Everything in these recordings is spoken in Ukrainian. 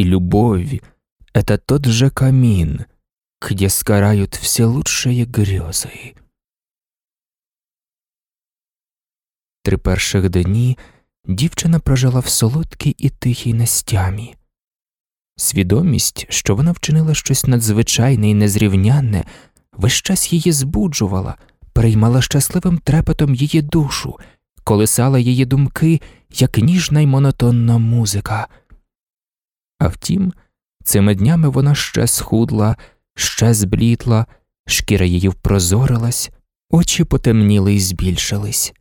И любовь — это тот же камин, где сгорают все лучшие грезы. Три перших дні дівчина прожила в солодкій і тихій настямі. Свідомість, що вона вчинила щось надзвичайне і незрівнянне, весь час її збуджувала, переймала щасливим трепетом її душу, колисала її думки, як ніжна й монотонна музика. А втім, цими днями вона ще схудла, ще зблітла, шкіра її впрозорилась, очі потемніли і збільшились.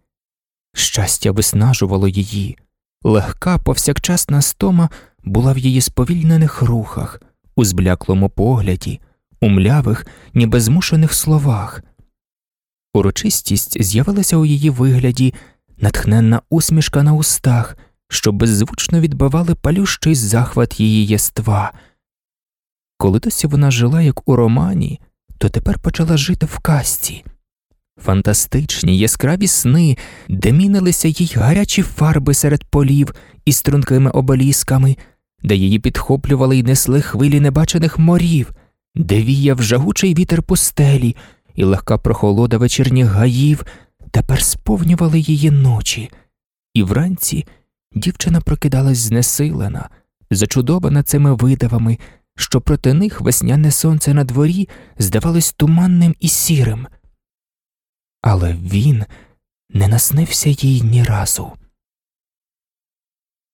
Щастя виснажувало її, легка повсякчасна стома була в її сповільнених рухах, у збляклому погляді, у млявих, ніби змушених словах. Урочистість з'явилася у її вигляді, натхненна усмішка на устах, що беззвучно відбивали палющий захват її єства. Коли досі вона жила як у романі, то тепер почала жити в касті. Фантастичні яскраві сни, де мінилися їй гарячі фарби серед полів із стрункими обелісками, де її підхоплювали й несли хвилі небачених морів, де віяв жагучий вітер пустелі і легка прохолода вечірніх гаїв, тепер сповнювали її ночі, і вранці дівчина прокидалась знесилена, зачудована цими видавами, що проти них весняне сонце на дворі здавалось туманним і сірим. Але він не наснився їй ні разу.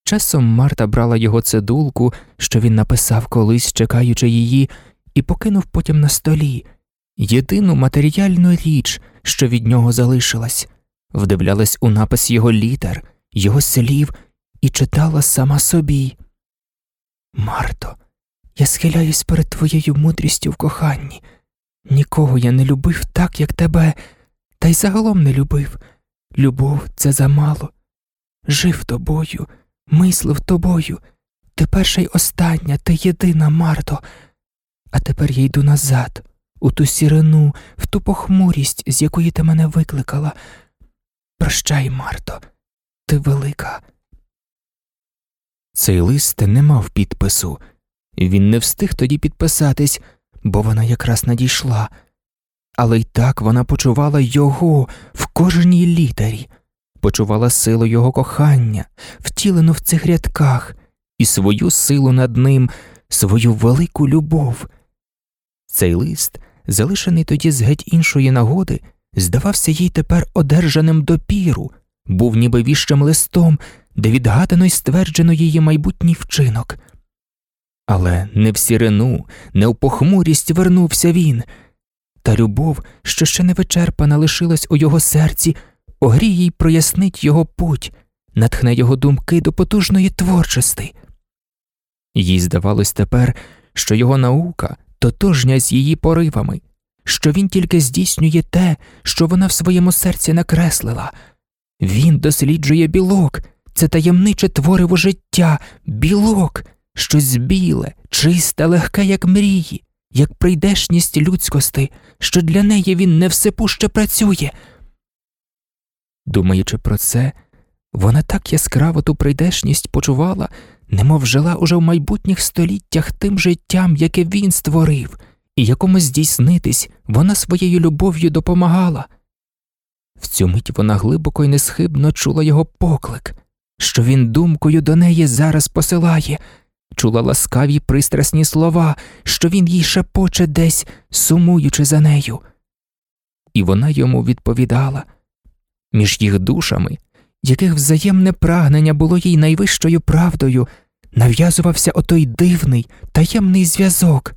Часом Марта брала його цидулку, що він написав колись, чекаючи її, і покинув потім на столі єдину матеріальну річ, що від нього залишилась, вдивлялась у напис його літер, його слів і читала сама собі. Марто, я схиляюсь перед твоєю мудрістю в коханні. Нікого я не любив так, як тебе, та й загалом не любив. Любов це замало. Жив тобою мислив тобою. Ти перша й остання, ти єдина, Марто. А тепер я йду назад, у ту сірину, в ту похмурість, з якої ти мене викликала. Прощай, Марто, ти велика. Цей лист не мав підпису. Він не встиг тоді підписатись, бо вона якраз надійшла. Але й так вона почувала його в кожній літері почувала силу його кохання, втілену в цих рядках, і свою силу над ним, свою велику любов. Цей лист, залишений тоді з геть іншої нагоди, здавався їй тепер одержаним допіру, був ніби віщим листом, де відгадано й стверджено її майбутній вчинок. Але не в сірину, не в похмурість вернувся він, та любов, що ще не вичерпана, лишилась у його серці огріє й прояснить його путь, натхне його думки до потужної творчості. Їй здавалось тепер, що його наука тотожня з її поривами, що він тільки здійснює те, що вона в своєму серці накреслила. Він досліджує білок, це таємниче твориво життя, білок, щось біле, чисте, легке, як мрії, як прийдешність людськости, що для неї він невсипуще працює. Думаючи про це, вона так яскраво ту прийдешність почувала, немов жила уже в майбутніх століттях тим життям, яке він створив, і якому здійснитись вона своєю любов'ю допомагала. В цю мить вона глибоко й несхибно чула його поклик, що він думкою до неї зараз посилає, чула ласкаві пристрасні слова, що він їй шепоче десь, сумуючи за нею. І вона йому відповідала. Між їх душами, яких взаємне прагнення було їй найвищою правдою, нав'язувався отой дивний, таємний зв'язок,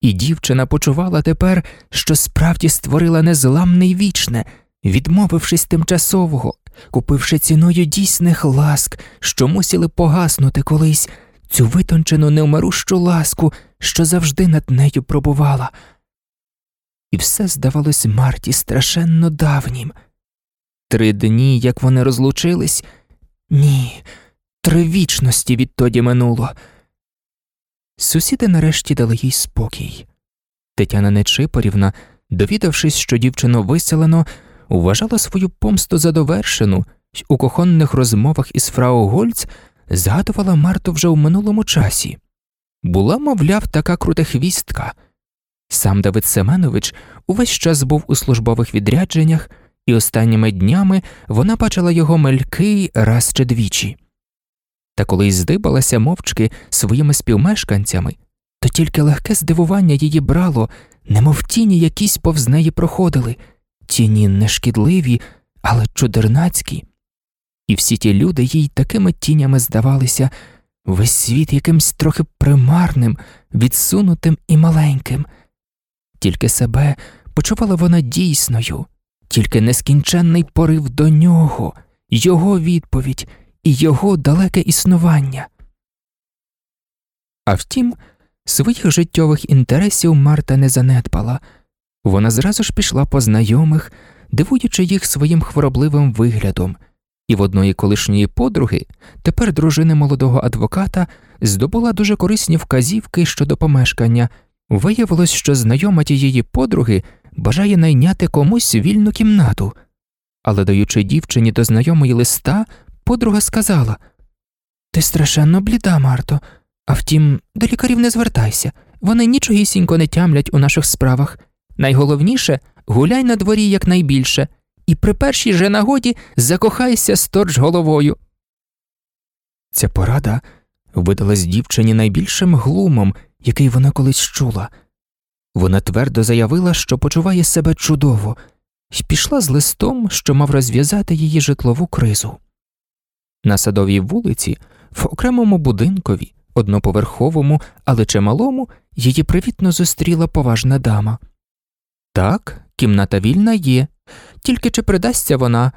і дівчина почувала тепер, що справді створила незламне й вічне, відмовившись тимчасового, купивши ціною дійсних ласк, що мусили погаснути колись цю витончену невмирущу ласку, що завжди над нею пробувала. І все здавалось Марті страшенно давнім. Три дні, як вони розлучились? Ні, три вічності відтоді минуло. Сусіди нарешті дали їй спокій. Тетяна Нечипорівна, довідавшись, що дівчину виселено, вважала свою помсту за довершену й у кохонних розмовах із фрау Гольц згадувала Марту вже у минулому часі. була, мовляв, така крутехвістка. Сам Давид Семенович увесь час був у службових відрядженнях, і останніми днями вона бачила його мельки раз чи двічі. Та коли й здибалася мовчки своїми співмешканцями, то тільки легке здивування її брало, немов тіні якісь повз неї проходили, тіні не шкідливі, але чудернацькі. І всі ті люди їй такими тінями здавалися, весь світ якимсь трохи примарним, відсунутим і маленьким. Тільки себе почувала вона дійсною, тільки нескінченний порив до нього, його відповідь і його далеке існування. А втім, своїх життєвих інтересів Марта не занедбала, вона зразу ж пішла по знайомих, дивуючи їх своїм хворобливим виглядом, і в одної колишньої подруги, тепер дружини молодого адвоката, здобула дуже корисні вказівки щодо помешкання. Виявилось, що знайома тієї подруги бажає найняти комусь вільну кімнату, але даючи дівчині до знайомої листа, подруга сказала Ти страшенно бліда, Марто, а втім, до лікарів не звертайся, вони нічогісінько не тямлять у наших справах. Найголовніше гуляй на дворі якнайбільше, і при першій же нагоді закохайся сторч головою. Ця порада видалась дівчині найбільшим глумом, який вона колись чула. Вона твердо заявила, що почуває себе чудово, і пішла з листом, що мав розв'язати її житлову кризу. На садовій вулиці, в окремому будинкові, одноповерховому, але чималому, її привітно зустріла поважна дама. Так, кімната вільна є, тільки чи придасться вона.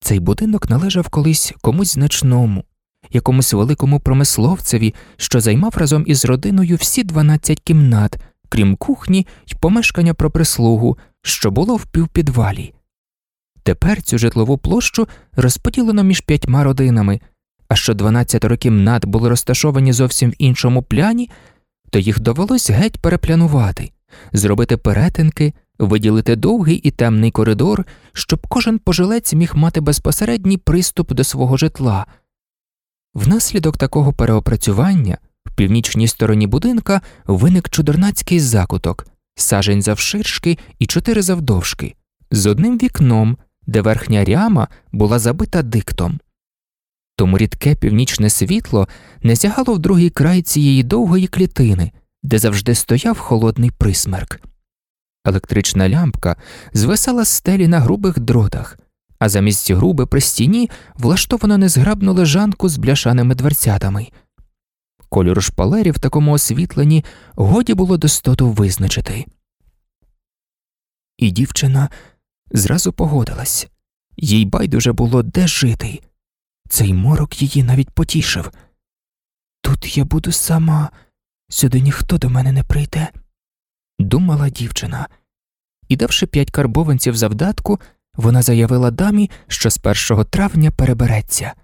Цей будинок належав колись комусь значному, якомусь великому промисловцеві, що займав разом із родиною всі 12 кімнат, крім кухні й помешкання про прислугу, що було в півпідвалі. Тепер цю житлову площу розподілено між п'ятьма родинами, а що 12 кімнат були розташовані зовсім в іншому пляні, то їх довелось геть переплянувати, зробити перетинки, виділити довгий і темний коридор, щоб кожен пожилець міг мати безпосередній приступ до свого житла. Внаслідок такого переопрацювання в північній стороні будинка виник чудернацький закуток, сажень завширшки і чотири завдовжки, з одним вікном, де верхня ряма була забита диктом. Тому рідке північне світло не сягало в другий край цієї довгої клітини, де завжди стояв холодний присмерк. Електрична лямпка звисала з стелі на грубих дротах, а замість груби при стіні влаштовано незграбну лежанку з бляшаними дверцятами. Кольор шпалерів в такому освітленні годі було достоту визначити. І дівчина зразу погодилась їй байдуже було де жити. Цей морок її навіть потішив. Тут я буду сама, сюди ніхто до мене не прийде, думала дівчина, і, давши п'ять карбованців завдатку, вона заявила дамі, що з 1 травня перебереться.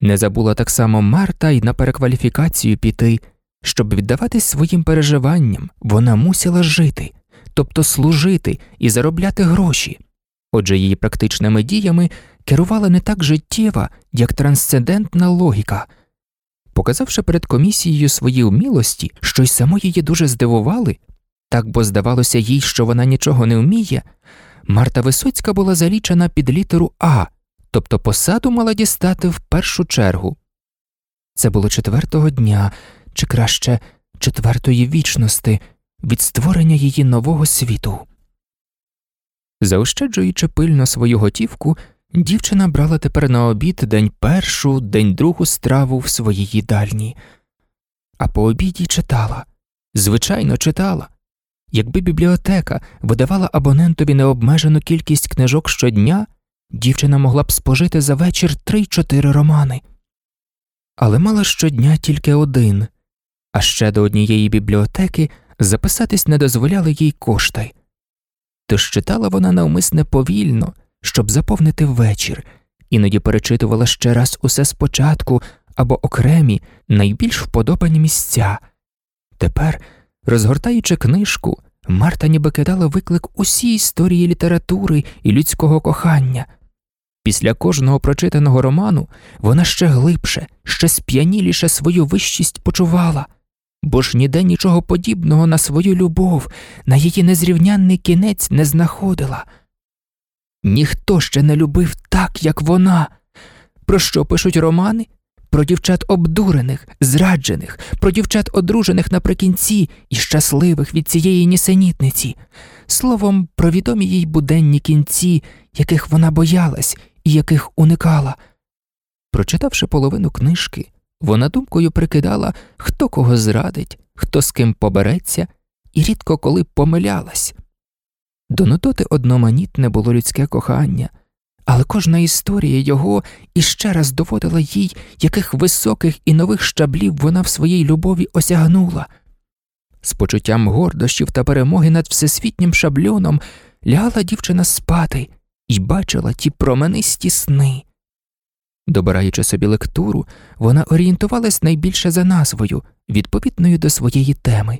Не забула так само Марта й на перекваліфікацію піти, щоб віддаватись своїм переживанням, вона мусила жити, тобто служити і заробляти гроші. Отже, її практичними діями керувала не так життєва, як трансцендентна логіка. Показавши перед комісією свої вмілості, що й само її дуже здивували, так бо здавалося їй, що вона нічого не вміє, Марта Висоцька була залічена під літеру А, тобто посаду мала дістати в першу чергу. Це було четвертого дня, чи краще четвертої вічності від створення її нового світу. Заощаджуючи пильно свою готівку, дівчина брала тепер на обід день першу, день другу страву в своїй їдальні, а по обіді читала, звичайно, читала. Якби бібліотека видавала абонентові необмежену кількість книжок щодня, дівчина могла б спожити за вечір три-чотири романи, але мала щодня тільки один, а ще до однієї бібліотеки записатись не дозволяли їй кошти. Тож читала вона навмисне повільно, щоб заповнити вечір, іноді перечитувала ще раз усе спочатку або окремі, найбільш вподобані місця. Тепер, розгортаючи книжку, Марта ніби кидала виклик усій історії літератури і людського кохання. Після кожного прочитаного роману вона ще глибше, ще сп'яніліше свою вищість почувала, бо ж ніде нічого подібного на свою любов, на її незрівнянний кінець не знаходила. Ніхто ще не любив так, як вона. Про що пишуть романи? Про дівчат обдурених, зраджених, про дівчат одружених наприкінці і щасливих від цієї нісенітниці, словом, про відомі їй буденні кінці, яких вона боялась і яких уникала. Прочитавши половину книжки, вона думкою прикидала, хто кого зрадить, хто з ким побереться, і рідко коли помилялась. До нототи одноманітне було людське кохання, але кожна історія його іще раз доводила їй, яких високих і нових щаблів вона в своїй любові осягнула. З почуттям гордощів та перемоги над всесвітнім шабльоном лягала дівчина спати і бачила ті променисті сни. Добираючи собі лектуру, вона орієнтувалась найбільше за назвою, відповідною до своєї теми.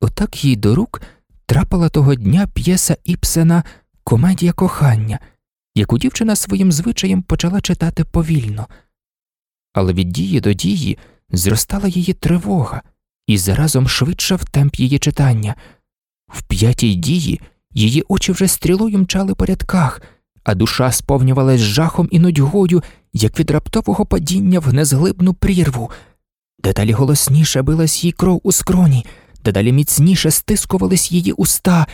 Отак їй до рук трапила того дня п'єса Іпсена Комедія кохання, яку дівчина своїм звичаєм почала читати повільно, але від дії до дії зростала її тривога і заразом швидшав темп її читання. В п'ятій дії її очі вже стрілою мчали по рядках, а душа сповнювалась жахом і нудьгою, як від раптового падіння в незглибну прірву. Дедалі голосніше билась їй кров у скроні, дедалі міцніше стискувались її уста,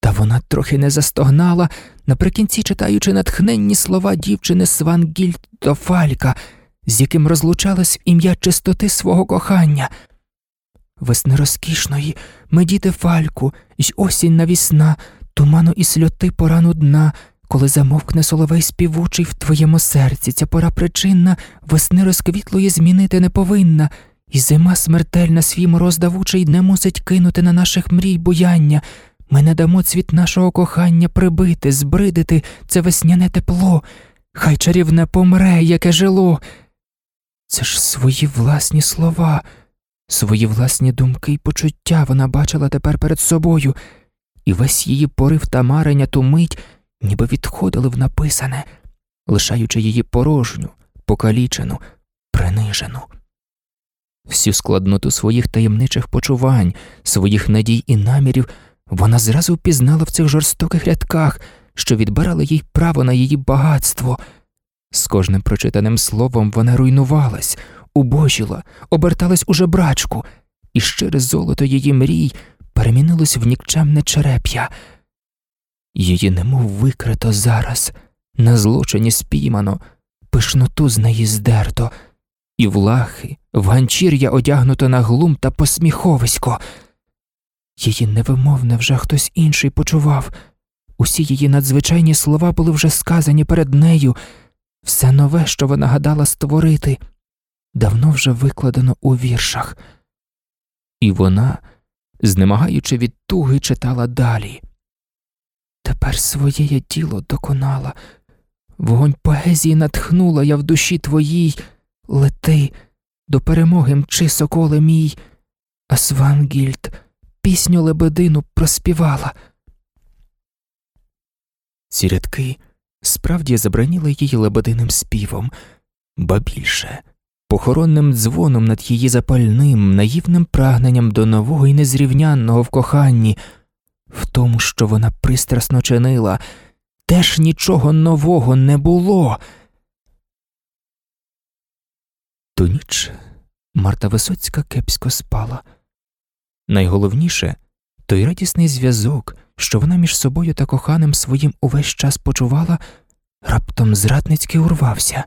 та вона трохи не застогнала, наприкінці читаючи натхненні слова дівчини Свангільд до Фалька, з яким розлучалась в ім'я чистоти свого кохання. Весни розкішної, медіти фальку, й осінь навісна, туману і сльоти порану дна, коли замовкне соловей співучий в твоєму серці, ця пора причинна, весни розквітлої змінити не повинна, і зима смертельна свій мороз давучий не мусить кинути на наших мрій буяння. Ми не дамо цвіт нашого кохання прибити, збридити це весняне тепло, хай чарівне помре, яке жило. Це ж свої власні слова. Свої власні думки й почуття вона бачила тепер перед собою, і весь її порив та марення ту мить ніби відходили в написане, лишаючи її порожню, покалічену, принижену. Всю складноту своїх таємничих почувань, своїх надій і намірів вона зразу впізнала в цих жорстоких рядках, що відбирали їй право на її багатство. З кожним прочитаним словом вона руйнувалась, убожіла, оберталась у жебрачку, і щире золото її мрій перемінилось в нікчемне череп'я. Її немов викрито зараз, на злочині спіймано, пишноту з неї здерто, і в лахи, в ганчір'я одягнуто на глум та посміховисько. Її невимовне вже хтось інший почував, усі її надзвичайні слова були вже сказані перед нею, все нове, що вона гадала створити давно вже викладено у віршах, і вона, знемагаючи від туги, читала далі. Тепер своє я діло доконала, вогонь поезії натхнула я в душі твоїй, лети, до перемоги мчи, соколе мій, а Свангільд пісню лебедину проспівала. Ці рядки справді забраніли її лебединим співом, ба більше похоронним дзвоном над її запальним, наївним прагненням до нового і незрівнянного в коханні, в тому, що вона пристрасно чинила, теж нічого нового не було. Ту ніч Марта Висоцька кепсько спала. Найголовніше той радісний зв'язок, що вона між собою та коханим своїм увесь час почувала, раптом зрадницьки урвався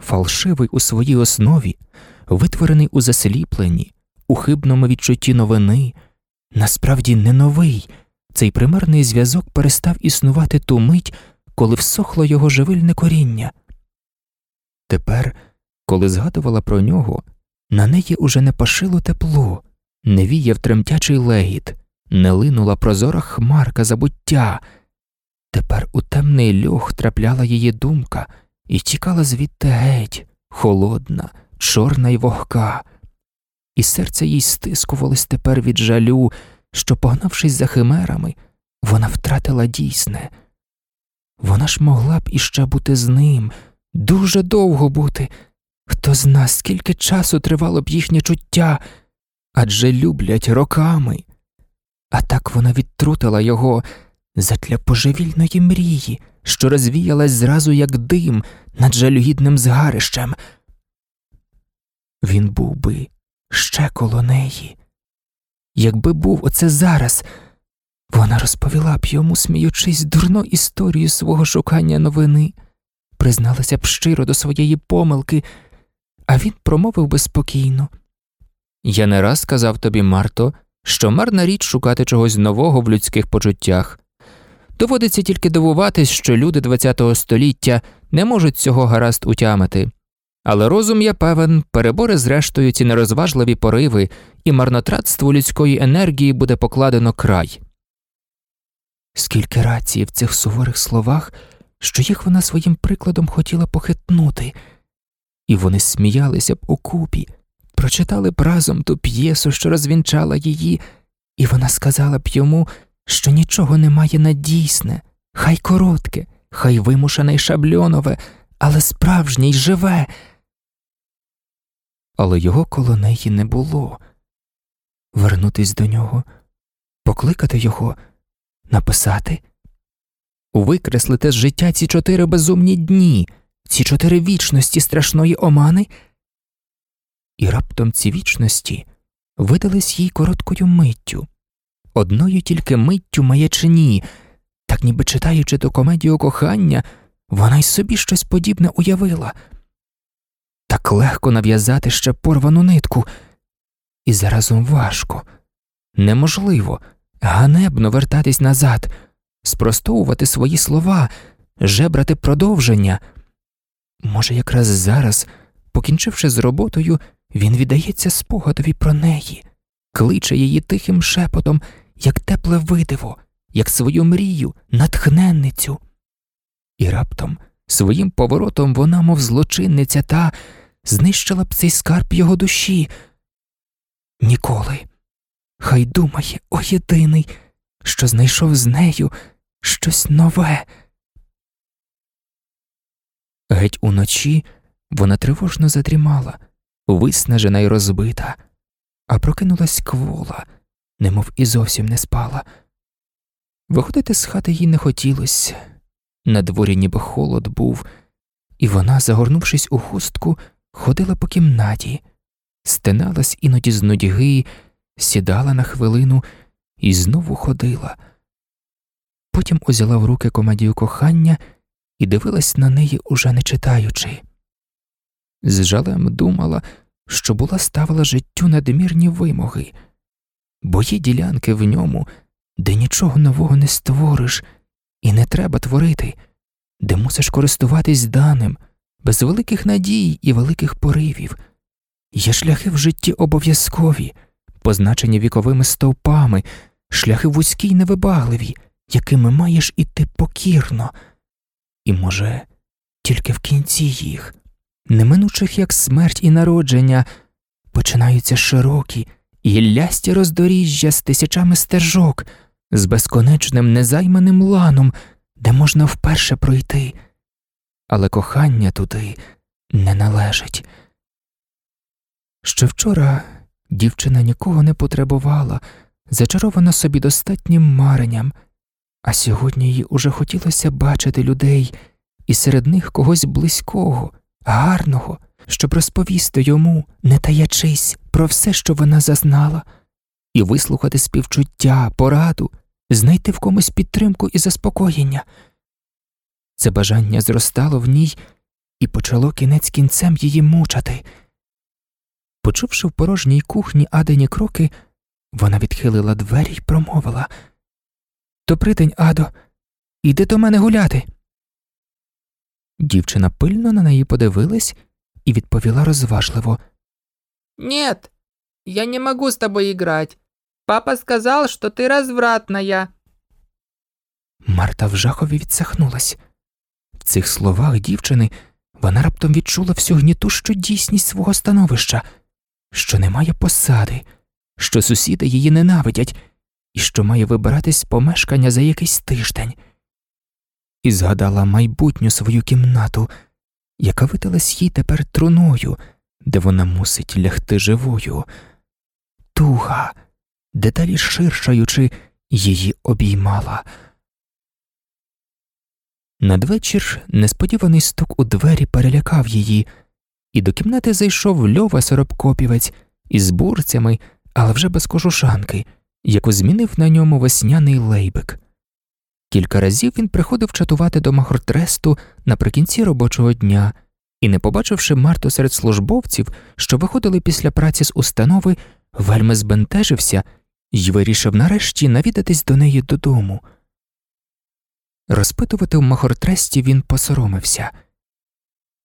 фалшивий у своїй основі, витворений у засліпленні, у хибному відчутті новини, насправді не новий, цей примарний зв'язок перестав існувати ту мить, коли всохло його живильне коріння. Тепер, коли згадувала про нього, на неї уже не пашило тепло, не віяв тремтячий легіт, не линула прозора хмарка забуття. Тепер у темний льох трапляла її думка, і тікала звідти геть, холодна, чорна й вогка, і серце їй стискувалось тепер від жалю, що, погнавшись за химерами, вона втратила дійсне. Вона ж могла б іще бути з ним, дуже довго бути. Хто зна, скільки часу тривало б їхнє чуття, адже люблять роками. А так вона відтрутила його задля божевільної мрії, що розвіялась зразу як дим над жалюгідним згарищем. Він був би ще коло неї. Якби був оце зараз, вона розповіла б йому, сміючись, дурну історію свого шукання новини, призналася б щиро до своєї помилки, а він промовив би спокійно. Я не раз сказав тобі, Марто, що марна річ шукати чогось нового в людських почуттях. Доводиться тільки дивуватись, що люди ХХ століття не можуть цього гаразд утямити. Але розум, я певен, перебори зрештою ці нерозважливі пориви, і марнотратству людської енергії буде покладено край. Скільки рації в цих суворих словах, що їх вона своїм прикладом хотіла похитнути, і вони сміялися б у купі, прочитали б разом ту п'єсу, що розвінчала її, і вона сказала б йому, що нічого немає на дійсне, хай коротке, хай вимушене й шабльонове, але справжнє й живе. Але його коло неї не було. Вернутись до нього, покликати його, написати, викреслити з життя ці чотири безумні дні, ці чотири вічності страшної омани. І раптом ці вічності видались їй короткою миттю, одною тільки миттю маячині, так ніби читаючи ту комедію кохання, вона й собі щось подібне уявила. Так легко нав'язати ще порвану нитку, і заразом важко, неможливо, ганебно вертатись назад, спростовувати свої слова, жебрати продовження. Може, якраз зараз, покінчивши з роботою, він віддається спогадові про неї, кличе її тихим шепотом, як тепле видиво, як свою мрію, натхненницю. І раптом своїм поворотом вона, мов злочинниця, та знищила б цей скарб його душі. Ніколи. Хай думає, о єдиний, що знайшов з нею щось нове. Геть уночі вона тривожно задрімала, виснажена й розбита, а прокинулась квола, немов і зовсім не спала. Виходити з хати їй не хотілося. На дворі ніби холод був, і вона, загорнувшись у хустку, ходила по кімнаті, стиналась іноді з нудьги, сідала на хвилину і знову ходила. Потім узяла в руки комедію кохання і дивилась на неї, уже не читаючи. З жалем думала, що була ставила життю надмірні вимоги, бо є ділянки в ньому, де нічого нового не створиш, і не треба творити, де мусиш користуватись даним, без великих надій і великих поривів. Є шляхи в житті обов'язкові, позначені віковими стовпами, шляхи вузькі й невибагливі, якими маєш іти покірно, і, може, тільки в кінці їх, неминучих як смерть і народження, починаються широкі і гіллясті роздоріжжя з тисячами стежок, з безконечним незайманим ланом, де можна вперше пройти, але кохання туди не належить. Ще вчора дівчина нікого не потребувала, зачарована собі достатнім маренням, а сьогодні їй уже хотілося бачити людей і серед них когось близького, гарного, щоб розповісти йому, не таячись, про все, що вона зазнала, і вислухати співчуття, пораду, знайти в комусь підтримку і заспокоєння. Це бажання зростало в ній і почало кінець кінцем її мучати. Почувши в порожній кухні адені кроки, вона відхилила двері й промовила Добрий день, Адо, іди до мене гуляти. Дівчина пильно на неї подивилась і відповіла розважливо Нет, я не могу с тобой играть. Папа сказал, что ты развратная. Марта в жахові відсахнулась. В цих словах дівчини вона раптом відчула всю гнітущу дійсність свого становища, що немає посади, що сусіди її ненавидять і що має вибиратись з помешкання за якийсь тиждень. і згадала майбутню свою кімнату, яка видалась їй тепер труною, де вона мусить лягти живою. Туга, дедалі ширшаючи, її обіймала. Надвечір несподіваний стук у двері перелякав її, і до кімнати зайшов льова соробкопівець із бурцями, але вже без кожушанки, яку змінив на ньому весняний лейбик. Кілька разів він приходив чатувати до Махортресту наприкінці робочого дня і, не побачивши Марту серед службовців, що виходили після праці з установи, вельми збентежився і вирішив нарешті навідатись до неї додому. Розпитувати в Махортресті він посоромився.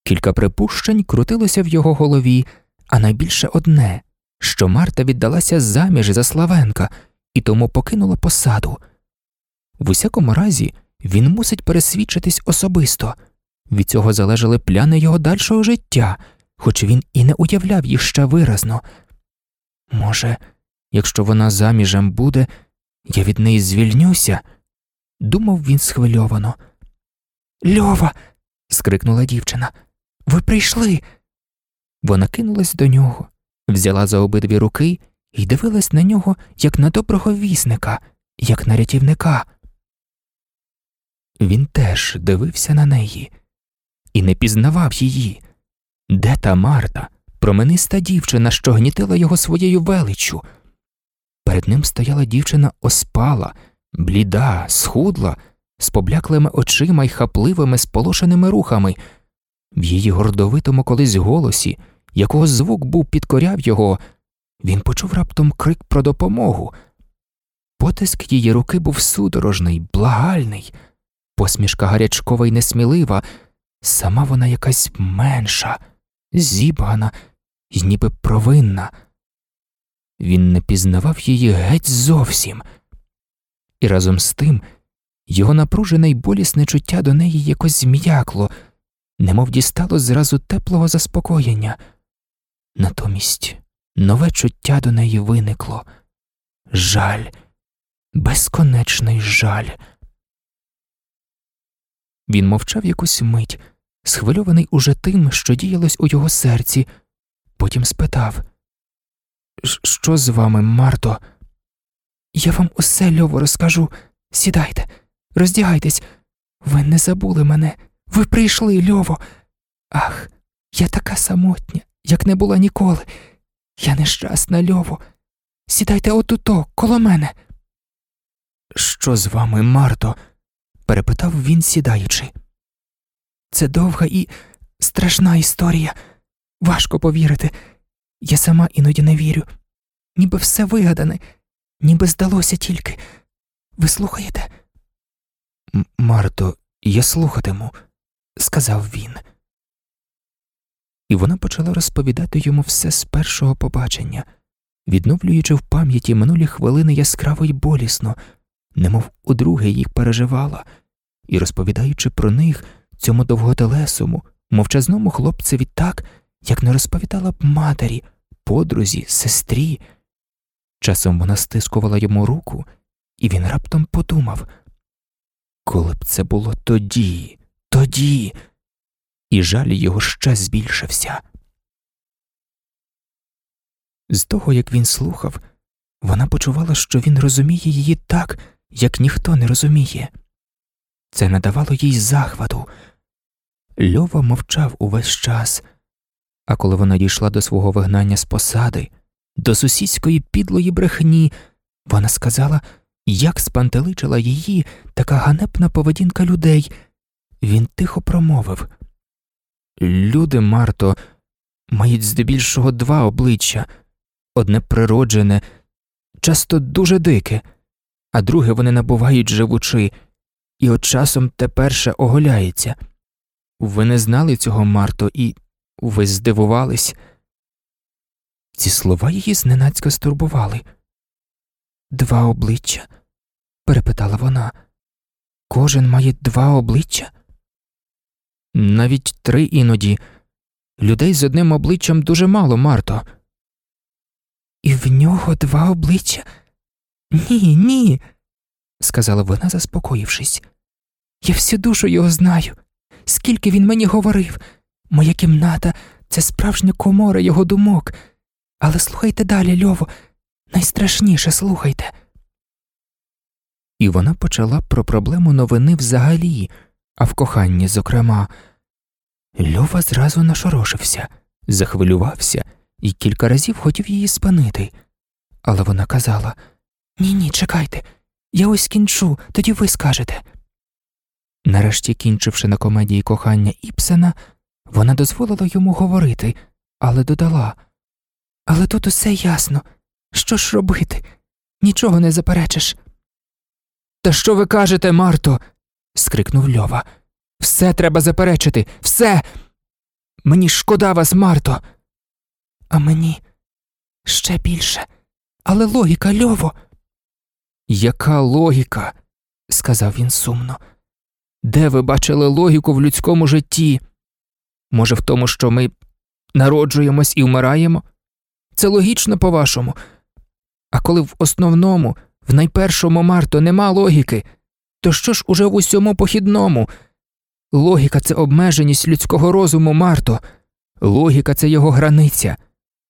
Кілька припущень крутилося в його голові, а найбільше одне що Марта віддалася заміж за Славенка і тому покинула посаду. В усякому разі, він мусить пересвідчитись особисто від цього залежали пляни його дальшого життя, хоч він і не уявляв їх ще виразно. Може, якщо вона заміжем буде, я від неї звільнюся, думав він схвильовано. Льова. скрикнула дівчина. Ви прийшли. Вона кинулась до нього, взяла за обидві руки і дивилась на нього, як на доброго вісника, як на рятівника. Він теж дивився на неї і не пізнавав її. Де та Марта, промениста дівчина, що гнітила його своєю величчю? Перед ним стояла дівчина оспала, бліда, схудла, з побляклими очима й хапливими сполошеними рухами. В її гордовитому колись голосі, якого звук був підкоряв його, він почув раптом крик про допомогу. Потиск її руки був судорожний, благальний, посмішка гарячкова й несмілива, сама вона якась менша, зібгана і ніби провинна. Він не пізнавав її геть зовсім, і разом з тим його напружене й болісне чуття до неї якось зм'якло, немов дістало зразу теплого заспокоєння. Натомість нове чуття до неї виникло жаль, безконечний жаль. Він мовчав якусь мить, схвильований уже тим, що діялось у його серці, потім спитав Що з вами, Марто? Я вам усе льово розкажу. Сідайте, роздягайтесь. Ви не забули мене. Ви прийшли, льово. Ах, я така самотня, як не була ніколи. Я нещасна, льово. Сідайте отуто, коло мене. Що з вами, Марто? перепитав він, сідаючи. Це довга і страшна історія. Важко повірити. Я сама іноді не вірю. Ніби все вигадане, ніби здалося тільки. Ви слухаєте? Марто, я слухатиму, сказав він. І вона почала розповідати йому все з першого побачення, відновлюючи в пам'яті минулі хвилини яскраво й болісно, немов удруге їх переживала, і розповідаючи про них цьому довготелесому, мовчазному хлопцеві так, як не розповідала б матері, подрузі, сестрі. Часом вона стискувала йому руку, і він раптом подумав коли б це було тоді, тоді, і жаль його ще збільшився. З того, як він слухав, вона почувала, що він розуміє її так, як ніхто не розуміє. Це надавало їй захвату. Льова мовчав увесь час, а коли вона дійшла до свого вигнання з посади, до сусідської підлої брехні, вона сказала, як спантеличила її така ганебна поведінка людей. Він тихо промовив Люди, Марто, мають здебільшого два обличчя одне природжене, часто дуже дике, а друге вони набувають живучи, і от часом те перше оголяється. Ви не знали цього, Марто, і ви здивувались. Ці слова її зненацька стурбували. Два обличчя? перепитала вона. Кожен має два обличчя? Навіть три іноді. Людей з одним обличчям дуже мало, Марто. І в нього два обличчя? Ні, ні, сказала вона, заспокоївшись. Я всю душу його знаю. Скільки він мені говорив, моя кімната це справжня комора його думок. Але слухайте далі, Льово, найстрашніше слухайте. І вона почала про проблему новини взагалі, а в коханні, зокрема. Льова зразу нашорошився, захвилювався і кілька разів хотів її спинити. Але вона казала Ні, ні, чекайте, я ось кінчу, тоді ви скажете. Нарешті, кінчивши на комедії кохання Іпсена, вона дозволила йому говорити, але додала Але тут усе ясно. Що ж робити? Нічого не заперечиш. Та що ви кажете, Марто? скрикнув Льова. Все треба заперечити, все. Мені шкода вас, Марто. А мені ще більше. Але логіка, Льово. Яка логіка? сказав він сумно. Де ви бачили логіку в людському житті? Може, в тому, що ми народжуємось і вмираємо? Це логічно, по-вашому. А коли в основному, в найпершому марто нема логіки, то що ж уже в усьому похідному? Логіка це обмеженість людського розуму, Марто, логіка це його границя.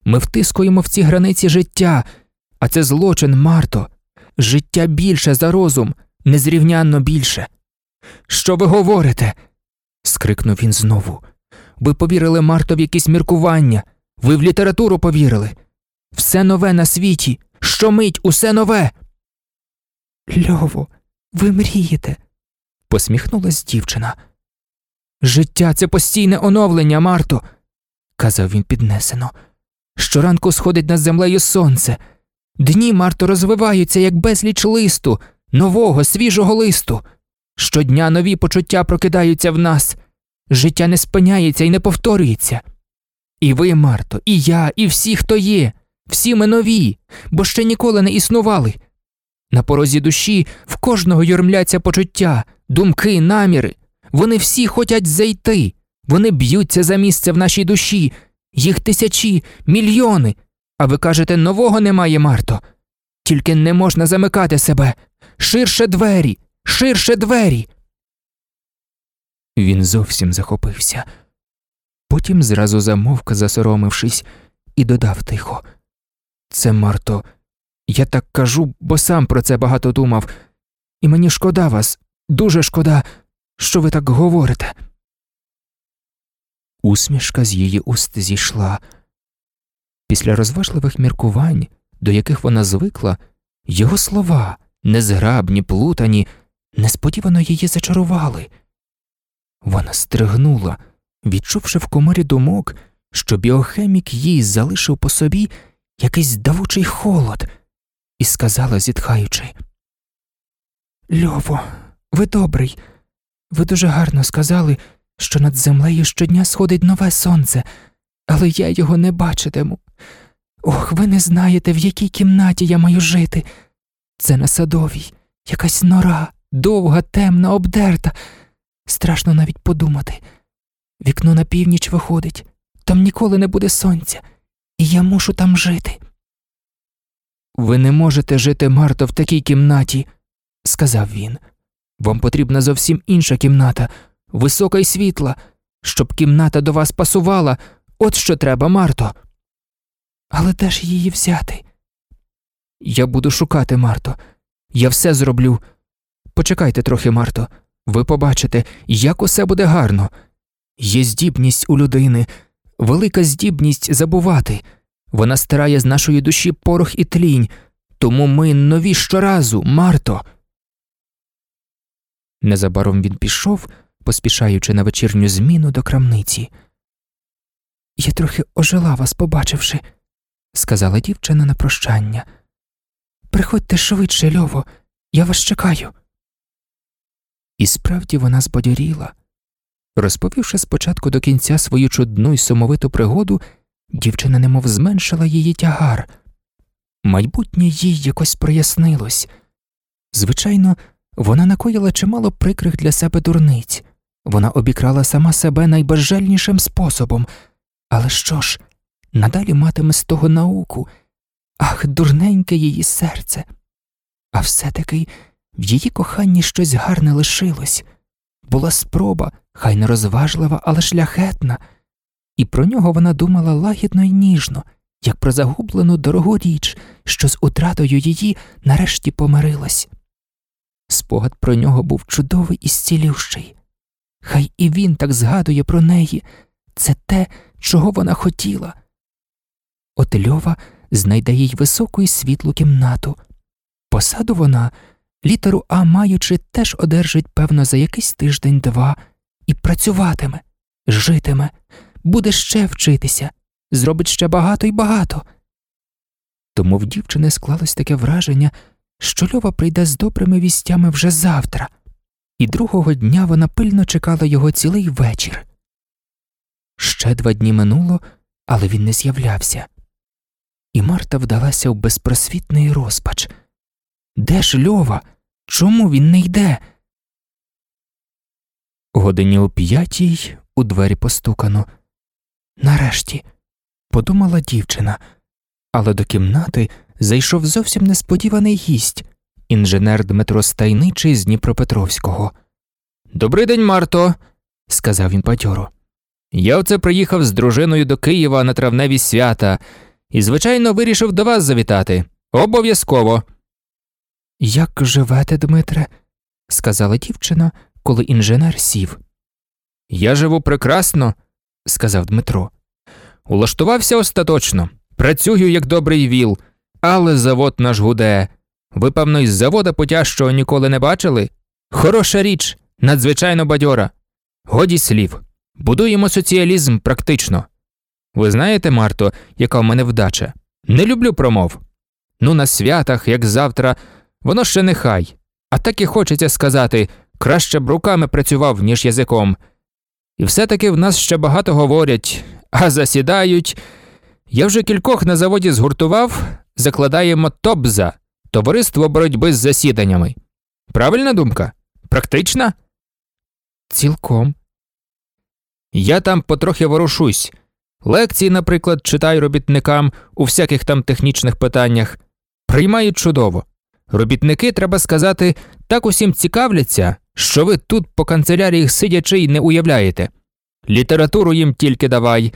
Ми втискуємо в ці границі життя, а це злочин, Марто. Життя більше за розум, незрівнянно більше. Що ви говорите? скрикнув він знову. Ви повірили Марто в якісь міркування, ви в літературу повірили. Все нове на світі, щомить усе нове. Льово, ви мрієте, посміхнулась дівчина. Життя це постійне оновлення, Марто, казав він піднесено. Щоранку сходить над землею сонце. Дні, Марто, розвиваються, як безліч листу, нового, свіжого листу. Щодня нові почуття прокидаються в нас. Життя не спиняється і не повторюється. І ви, Марто, і я, і всі, хто є, всі ми нові, бо ще ніколи не існували. На порозі душі в кожного юрмляться почуття, думки, наміри. Вони всі хочуть зайти, вони б'ються за місце в нашій душі, їх тисячі, мільйони. А ви кажете, нового немає, Марто. Тільки не можна замикати себе. Ширше двері, ширше двері. Він зовсім захопився. Потім зразу замовк, засоромившись, і додав тихо Це Марто, я так кажу, бо сам про це багато думав, і мені шкода вас, дуже шкода, що ви так говорите. Усмішка з її уст зійшла. Після розважливих міркувань, до яких вона звикла, його слова, незграбні, плутані, несподівано її зачарували. Вона стригнула, відчувши в коморі думок, що біохемік їй залишив по собі якийсь давучий холод, і сказала, зітхаючи Льово, ви добрий. Ви дуже гарно сказали, що над землею щодня сходить нове сонце, але я його не бачитиму. Ох, ви не знаєте, в якій кімнаті я маю жити. Це на садовій, якась нора, довга, темна, обдерта. Страшно навіть подумати. Вікно на північ виходить, там ніколи не буде сонця, і я мушу там жити. Ви не можете жити, Марто, в такій кімнаті, сказав він. Вам потрібна зовсім інша кімната, висока й світла, щоб кімната до вас пасувала, от що треба, Марто. Але де ж її взяти? Я буду шукати, Марто. Я все зроблю. Почекайте трохи, Марто, ви побачите, як усе буде гарно. Є здібність у людини, велика здібність забувати. Вона стирає з нашої душі порох і тлінь, тому ми нові щоразу, Марто. Незабаром він пішов, поспішаючи на вечірню зміну до крамниці. Я трохи ожила вас, побачивши, сказала дівчина на прощання. Приходьте швидше, Льово, я вас чекаю. І справді вона збадьоріла. Розповівши спочатку до кінця свою чудну й сумовиту пригоду, дівчина немов зменшила її тягар. Майбутнє їй якось прояснилось. Звичайно, вона накоїла чимало прикрих для себе дурниць, вона обікрала сама себе найбезжальнішим способом. Але що ж, надалі матиме з того науку, ах, дурненьке її серце. А все таки в її коханні щось гарне лишилось, була спроба, хай не розважлива, але шляхетна, і про нього вона думала лагідно й ніжно, як про загублену дорогу річ, що з утратою її нарешті помирилась. Спогад про нього був чудовий і зцілющий. Хай і він так згадує про неї це те, чого вона хотіла. От Льова знайде їй високу і світлу кімнату. Посаду вона, літеру А маючи, теж одержить, певно, за якийсь тиждень два, і працюватиме, житиме, буде ще вчитися, зробить ще багато і багато. Тому в дівчини склалось таке враження, що Льова прийде з добрими вістями вже завтра, і другого дня вона пильно чекала його цілий вечір. Ще два дні минуло, але він не з'являвся. І Марта вдалася в безпросвітний розпач. Де ж Льова? Чому він не йде? Годині о п'ятій у двері постукано. Нарешті, подумала дівчина, але до кімнати зайшов зовсім несподіваний гість інженер Дмитро Стайничий з Дніпропетровського. Добрий день, Марто, сказав він бадьоро. Я оце приїхав з дружиною до Києва на травневі свята і, звичайно, вирішив до вас завітати. Обов'язково. Як живете, Дмитре? сказала дівчина, коли інженер сів. Я живу прекрасно, сказав Дмитро. Улаштувався остаточно. Працюю як добрий віл, але завод наш гуде. Ви, певно, із завода потяжчого ніколи не бачили? Хороша річ, надзвичайно бадьора. Годі слів. Будуємо соціалізм практично. Ви знаєте, Марто, яка в мене вдача? Не люблю промов. Ну, на святах, як завтра, воно ще нехай. А так і хочеться сказати краще б руками працював, ніж язиком. І все таки в нас ще багато говорять, а засідають. Я вже кількох на заводі згуртував, закладаємо ТОБЗа товариство боротьби з засіданнями. Правильна думка? Практична? Цілком. Я там потрохи ворушусь. Лекції, наприклад, читаю робітникам у всяких там технічних питаннях. Приймають чудово. Робітники, треба сказати, так усім цікавляться, що ви тут по канцеляріях сидячи й не уявляєте. Літературу їм тільки давай,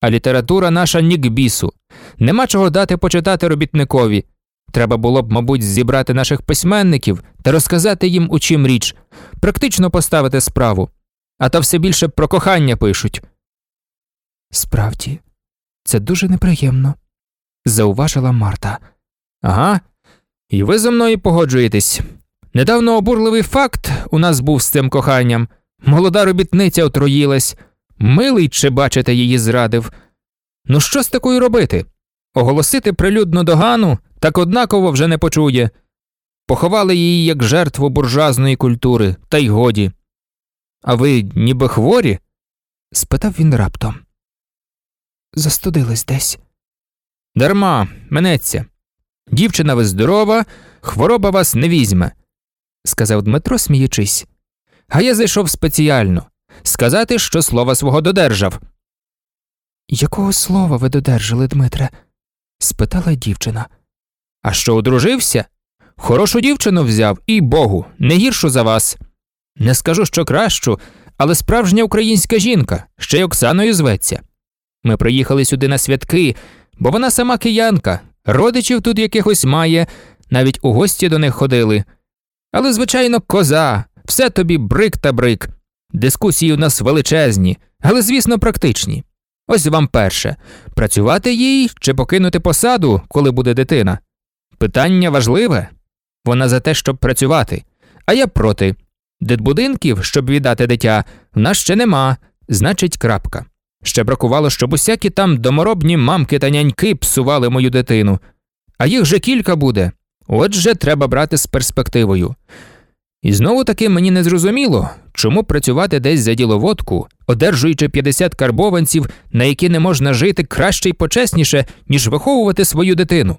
а література наша ні к бісу. Нема чого дати почитати робітникові. Треба було б, мабуть, зібрати наших письменників та розказати їм, у чим річ, практично поставити справу, а то все більше про кохання пишуть. Справді, це дуже неприємно, зауважила Марта. Ага, і ви зо мною погоджуєтесь. Недавно обурливий факт у нас був з цим коханням. Молода робітниця отруїлась, милий чи бачите її зрадив. Ну що з такою робити? Оголосити прилюдно догану так однаково вже не почує. Поховали її як жертву буржуазної культури, та й годі. А ви ніби хворі? спитав він раптом. Застудились десь. Дарма, минеться. Дівчина ви здорова, хвороба вас не візьме, сказав Дмитро, сміючись. А я зайшов спеціально сказати, що слова свого додержав. Якого слова ви додержали, Дмитре? спитала дівчина. А що одружився? Хорошу дівчину взяв, і богу, не гіршу за вас. Не скажу, що кращу, але справжня українська жінка, ще й Оксаною зветься. Ми приїхали сюди на святки, бо вона сама киянка, родичів тут якихось має, навіть у гості до них ходили. Але, звичайно, коза, все тобі брик та брик. Дискусії у нас величезні, але, звісно, практичні. Ось вам перше працювати їй чи покинути посаду, коли буде дитина. Питання важливе вона за те, щоб працювати, а я проти. Дитбудинків, щоб віддати дитя, в нас ще нема, значить, крапка. Ще бракувало, щоб усякі там доморобні мамки та няньки псували мою дитину. А їх же кілька буде. Отже, треба брати з перспективою. І знову таки мені не зрозуміло, чому працювати десь за діловодку, одержуючи 50 карбованців, на які не можна жити краще й почесніше, ніж виховувати свою дитину.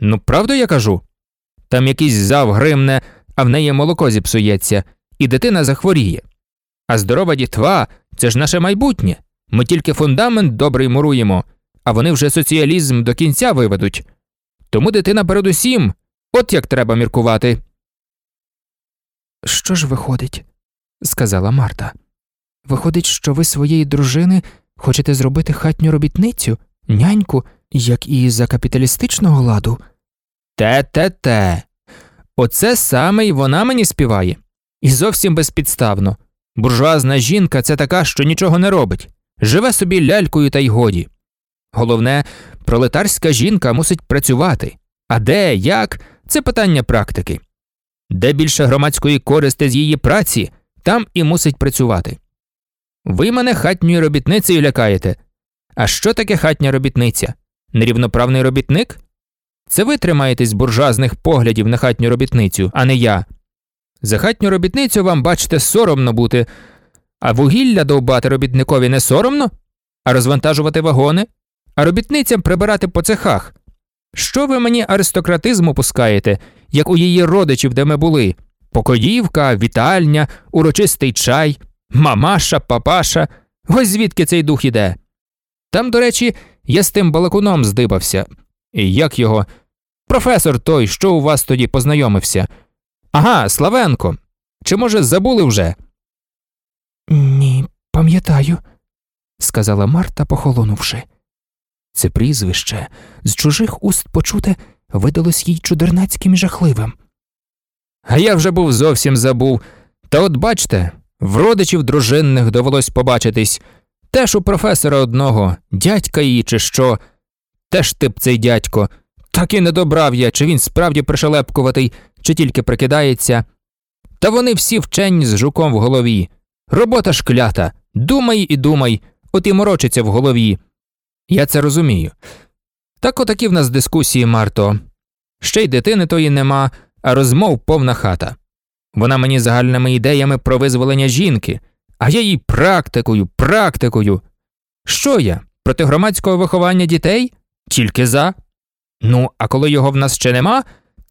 Ну, правду я кажу? Там якийсь зав гримне, а в неї молоко зіпсується, і дитина захворіє. А здорова дітва це ж наше майбутнє. Ми тільки фундамент добрий муруємо, а вони вже соціалізм до кінця виведуть. Тому дитина передусім, от як треба міркувати. Що ж виходить? сказала Марта. Виходить, що ви своєї дружини хочете зробити хатню робітницю, няньку, як і за капіталістичного ладу? Те-те-те. Оце саме й вона мені співає. І зовсім безпідставно. Буржуазна жінка це така, що нічого не робить. Живе собі лялькою та й годі. Головне, пролетарська жінка мусить працювати. А де, як це питання практики. Де більше громадської користи з її праці, там і мусить працювати. Ви мене хатньою робітницею лякаєте. А що таке хатня робітниця? Нерівноправний робітник? Це ви тримаєтесь буржуазних поглядів на хатню робітницю, а не я. За хатню робітницю вам, бачите, соромно бути, а вугілля довбати робітникові не соромно, а розвантажувати вагони, а робітницям прибирати по цехах. Що ви мені аристократизму пускаєте, як у її родичів, де ми були? Покоївка, вітальня, урочистий чай, мамаша, папаша. Ось звідки цей дух іде. Там, до речі, я з тим балакуном здибався. І як його? Професор той, що у вас тоді познайомився. Ага, Славенко. Чи, може, забули вже? Ні, пам'ятаю, сказала Марта, похолонувши. Це прізвище з чужих уст почуте видалось їй чудернацьким і жахливим. А я вже був зовсім забув. Та от бачте, в родичів дружинних довелось побачитись. Теж у професора одного, дядька її, чи що. Теж тип цей дядько. Так і не добрав я, чи він справді пришелепкуватий, чи тільки прикидається. Та вони всі вчені з жуком в голові. Робота ж клята. Думай і думай, от і морочиться в голові. Я це розумію. Так отакі в нас дискусії, Марто. Ще й дитини тої нема, а розмов повна хата. Вона мені загальними ідеями про визволення жінки, а я їй практикою, практикою. Що я? Проти громадського виховання дітей? Тільки за. Ну, а коли його в нас ще нема,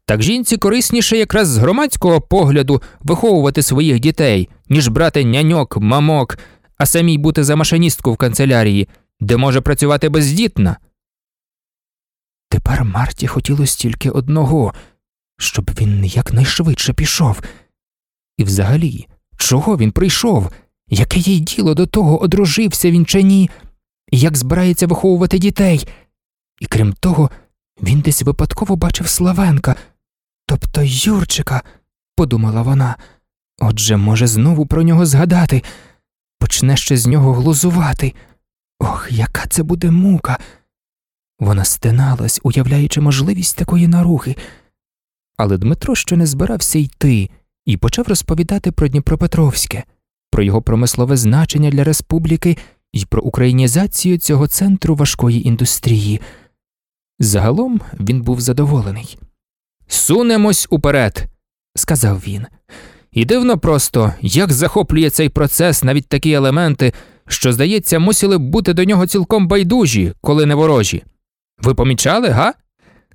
так жінці корисніше якраз з громадського погляду виховувати своїх дітей, ніж брати няньок, мамок, а самій бути за машиністку в канцелярії, де може працювати бездітна. Тепер Марті хотілося тільки одного, щоб він якнайшвидше пішов. І взагалі, чого він прийшов? Яке їй діло до того, одружився він чи ні? Як збирається виховувати дітей? І крім того, він десь випадково бачив Славенка, тобто Юрчика, подумала вона. Отже, може знову про нього згадати, почне ще з нього глузувати. Ох, яка це буде мука. Вона стиналась, уявляючи можливість такої нарухи. Але Дмитро ще не збирався йти і почав розповідати про Дніпропетровське, про його промислове значення для республіки і про українізацію цього центру важкої індустрії. Загалом він був задоволений. Сунемось уперед, Сказав він. І дивно просто, як захоплює цей процес навіть такі елементи, що, здається, мусили б бути до нього цілком байдужі, коли не ворожі. Ви помічали, га?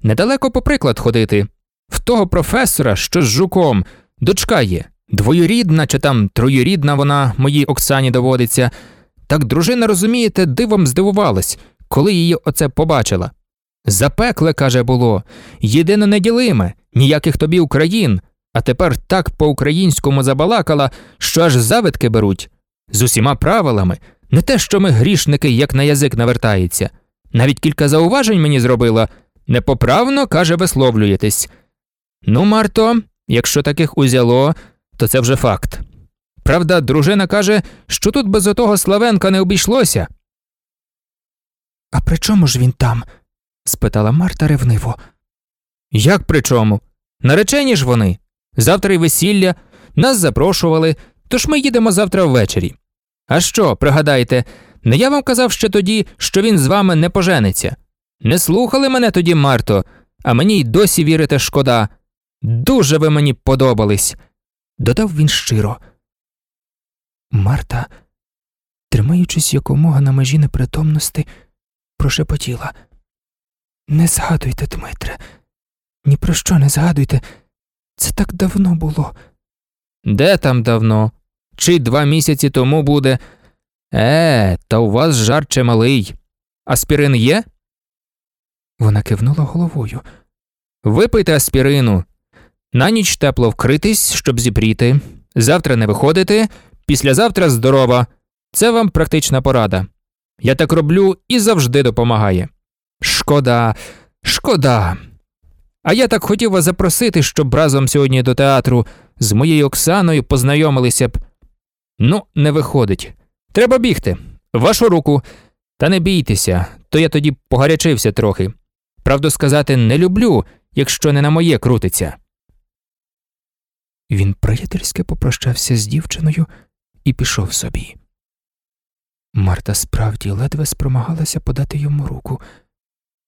Недалеко по приклад ходити. В того професора, що з жуком, дочка є, двоюрідна чи там троюрідна вона моїй Оксані доводиться. Так дружина, розумієте, дивом здивувалась, коли її оце побачила. Запекле, каже, було, єдине неділиме, ніяких тобі Україн, а тепер так по-українському забалакала, що аж завидки беруть. З усіма правилами, не те, що ми грішники, як на язик навертається. Навіть кілька зауважень мені зробила. Непоправно, каже, висловлюєтесь. Ну, Марто, якщо таких узяло, то це вже факт. Правда, дружина каже, що тут без отого Славенка не обійшлося. А при чому ж він там? спитала Марта ревниво. Як при чому? Наречені ж вони. Завтра й весілля, нас запрошували, тож ми їдемо завтра ввечері. А що, пригадайте, не я вам казав ще тоді, що він з вами не пожениться. Не слухали мене тоді, Марто, а мені й досі вірите шкода. Дуже ви мені подобались, додав він щиро. Марта, тримаючись якомога на межі непритомності, прошепотіла. Не згадуйте, Дмитре, ні про що не згадуйте. Це так давно було. Де там давно? Чи два місяці тому буде? Е, та у вас жар чималий. Аспірин є? Вона кивнула головою. Випийте аспірину. На ніч тепло вкритись, щоб зіпріти. завтра не виходити, післязавтра здорова. Це вам практична порада. Я так роблю і завжди допомагає. Шкода, шкода. А я так хотів вас запросити, щоб разом сьогодні до театру з моєю Оксаною познайомилися б. Ну, не виходить. Треба бігти. Вашу руку. Та не бійтеся, то я тоді погарячився трохи. Правду сказати, не люблю, якщо не на моє крутиться. Він приятельськи попрощався з дівчиною і пішов собі. Марта справді ледве спромагалася подати йому руку.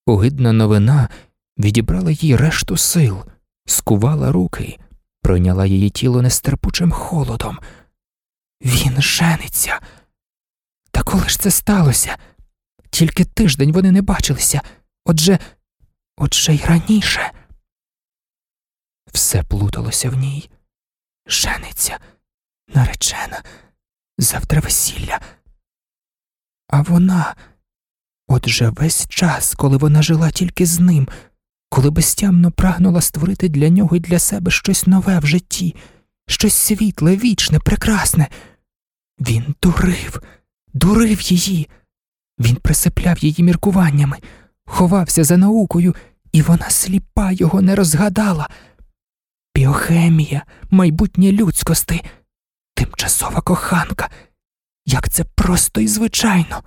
Огидна новина відібрала їй решту сил, скувала руки, пройняла її тіло нестерпучим холодом. Він жениться. Та коли ж це сталося? Тільки тиждень вони не бачилися, отже, отже й раніше. Все плуталося в ній. Жениться, наречена, завтра весілля. А вона, отже, весь час, коли вона жила тільки з ним, коли безтямно прагнула створити для нього і для себе щось нове в житті, щось світле, вічне, прекрасне. Він дурив, дурив її. Він присипляв її міркуваннями, ховався за наукою, і вона сліпа його не розгадала. Біохемія, майбутнє людськости, тимчасова коханка. Як це просто і звичайно.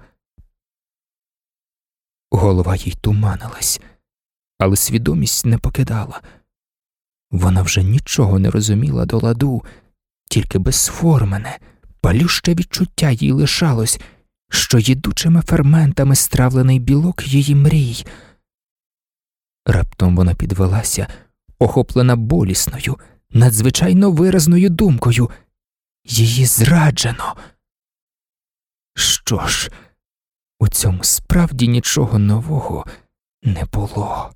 Голова їй туманилась, але свідомість не покидала. Вона вже нічого не розуміла до ладу, тільки безформене, палюще відчуття їй лишалось, що їдучими ферментами стравлений білок її мрій. Раптом вона підвелася, охоплена болісною, надзвичайно виразною думкою. Її зраджено. Що ж, у цьому справді нічого нового не було.